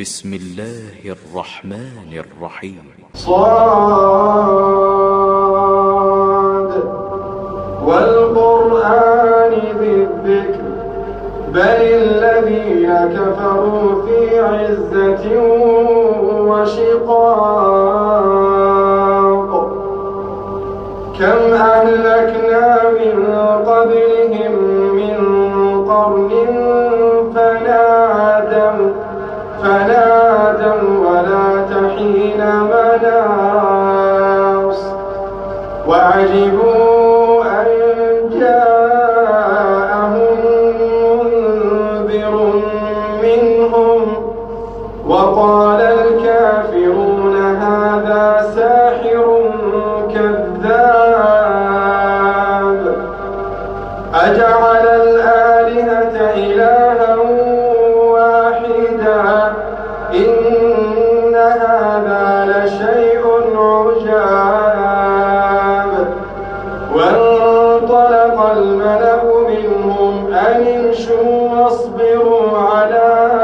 بسم الله الرحمن الرحيم. صاد والقرآن ذي بل الذين كفروا في عزة وشقاق. كم أهلكنا من قبلهم من قرن وعجبوا أن جاءهم على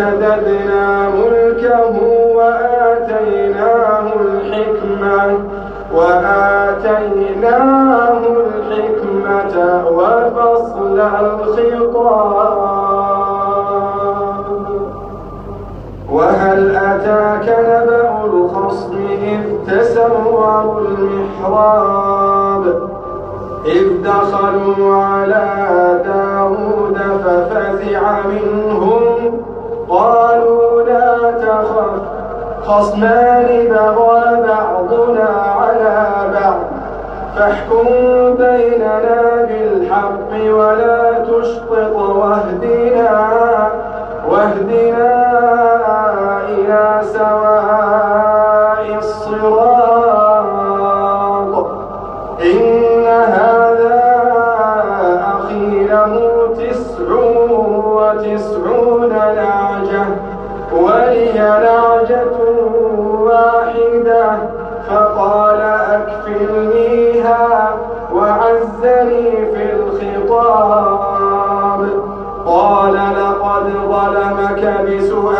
وشددنا ملكه وآتيناه الحكمة وآتيناه الحكمة وفصل الخطاب. وهل أتاك نبأ الخصم إذ تسوروا المحراب؟ إذ دخلوا على داود ففزع منهم خصمان بغى بعضنا على بعض. فاحكم بيننا بالحق ولا تشطط واهدنا واهدنا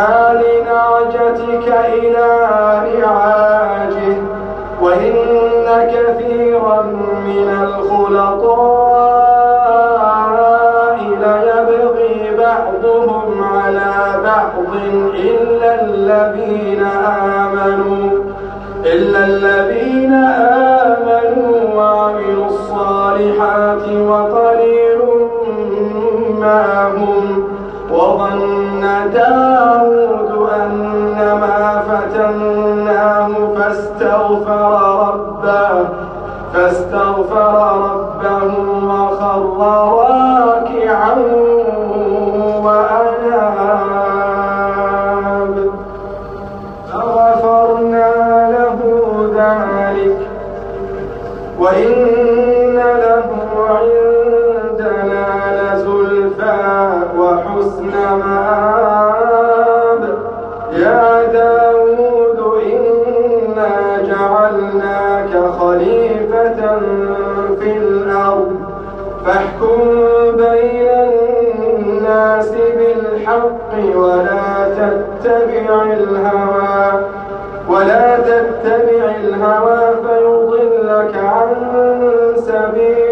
بسؤال نعجتك إلى رعاجه وإن كثيرا من الخلطاء ليبغي بعضهم على بعض إلا الذين آمنوا إلا الذين فاستغفر ربه وخر راكعا بالحق ولا تتبع الهوى. ولا تتبع الهوى فيضلك عن سبيل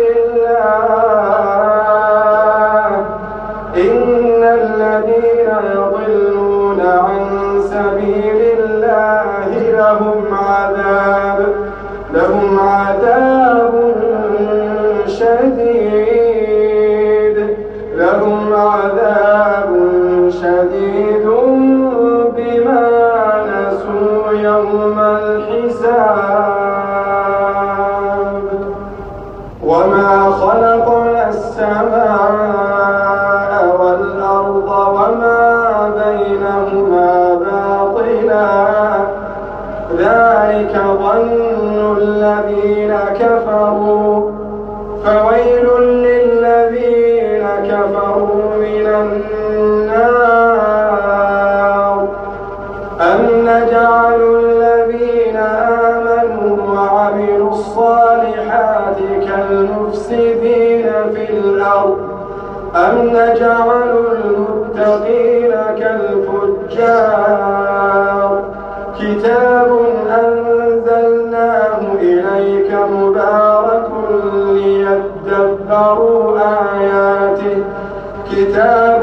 أم نجعل المتقين كالفجار؟ كتاب أنزلناه إليك مبارك ليدبروا آياته. كتاب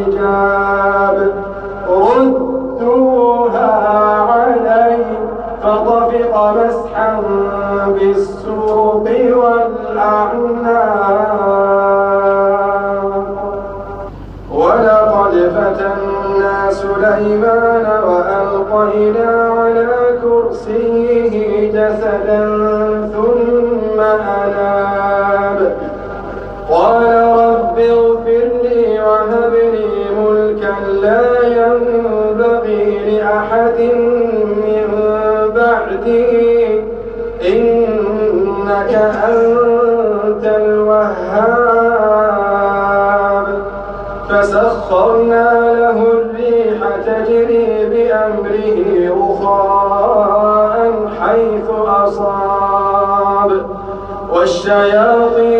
بالحجاب ردوها من بعده إنك أنت الوهاب. فسخرنا له الريح تجري بأمره رخاء حيث أصاب. والشياطين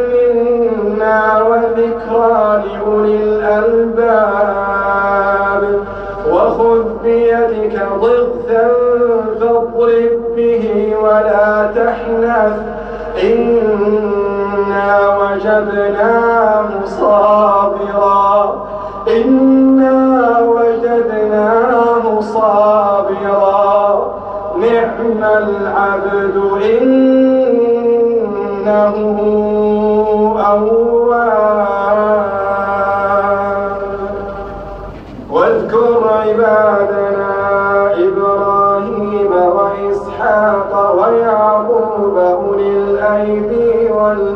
وذكرى لأولي الألباب. وخذ بيدك ضغثا فاضرب به ولا تحنث. إنا وجدناه صابرا إنا وجدناه صابرا نعم العبد إنه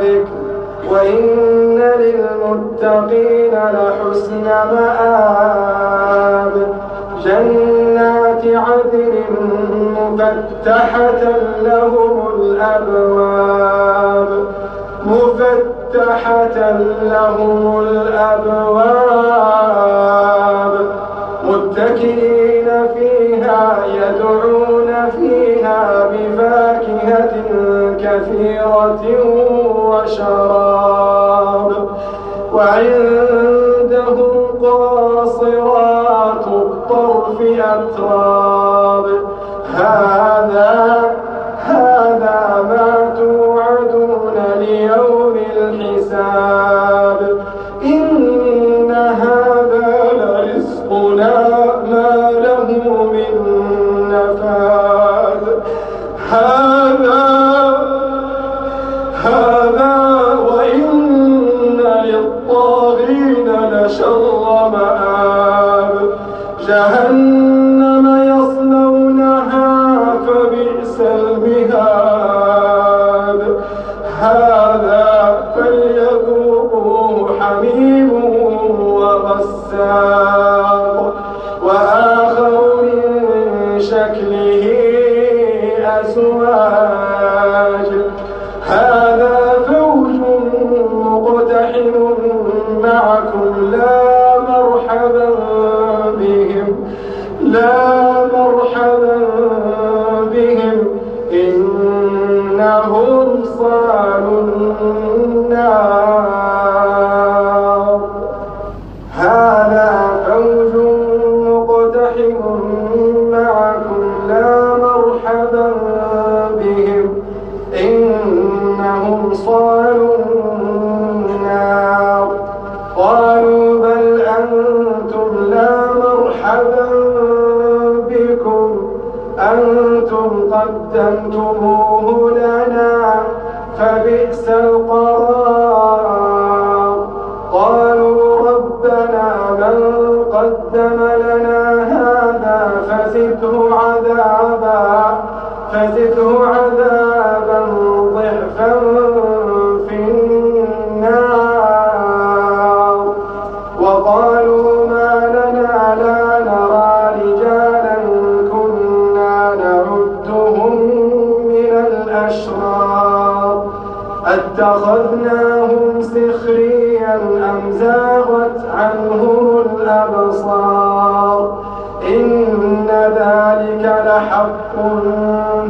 ذكر وإن للمتقين لحسن مآب. جنات عدن مفتحة لهم الأبواب. مفتحة لهم الأبواب. متكئين فيها يدعون فيها بفاكهة كثيرة وشراب وعندهم قاصرات الطرف أتراب. هذا معكم لا مرحبا بهم. إنهم صالوا النار. قالوا بل أنتم لا مرحبا بكم. أنتم قدمتموه أتخذناهم سخريا أم زاغت عنهم الأبصار؟ إن ذلك لحق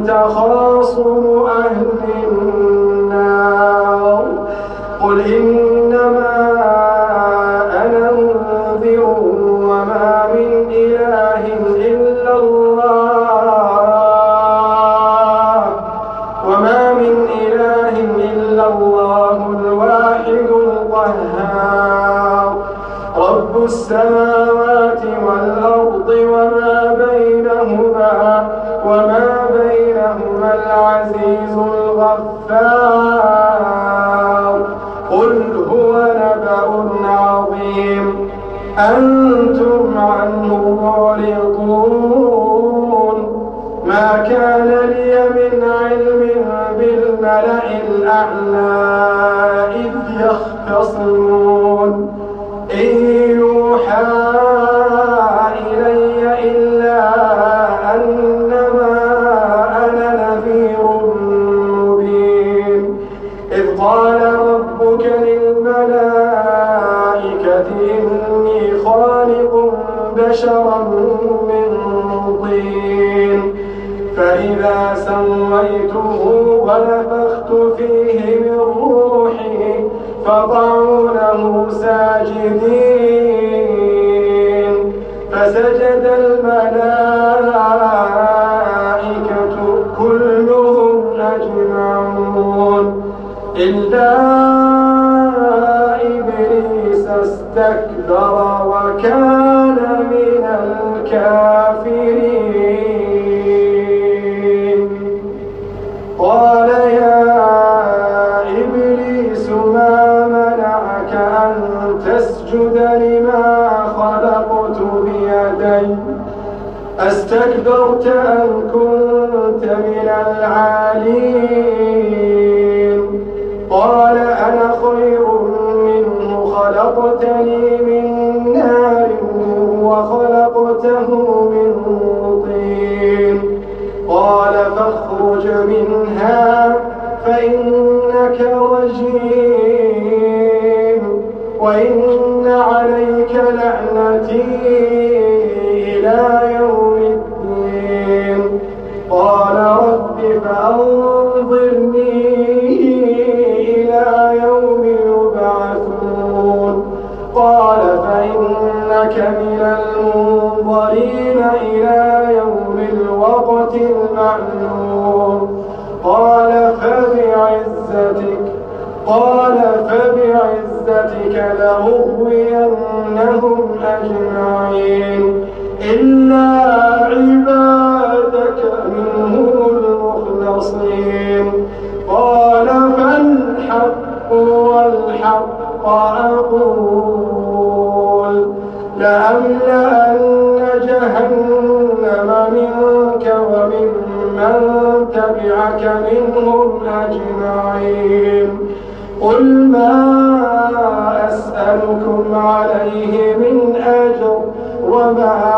تخاصم الأعلى إذ يختصمون. إن يوحى إلي إلا أنما أنا نذير مبين. إذ قال ربك للملائكة إني خالق بشرا من طين. فإذا سويته ونفخت فقعوا له ساجدين. فسجد الملائكة كلهم أجمعون. إلا إبليس استكبر وكان من الكافرين. أستكبرت أم كنت من العالين. فإنك من المنظرين إلى يوم الوقت المعلوم. قال فبعزتك قال فبعزتك لأغوينهم أجمعين. إلا تبعك منهم أجمعين. قل ما أسألكم عليه من أجر وما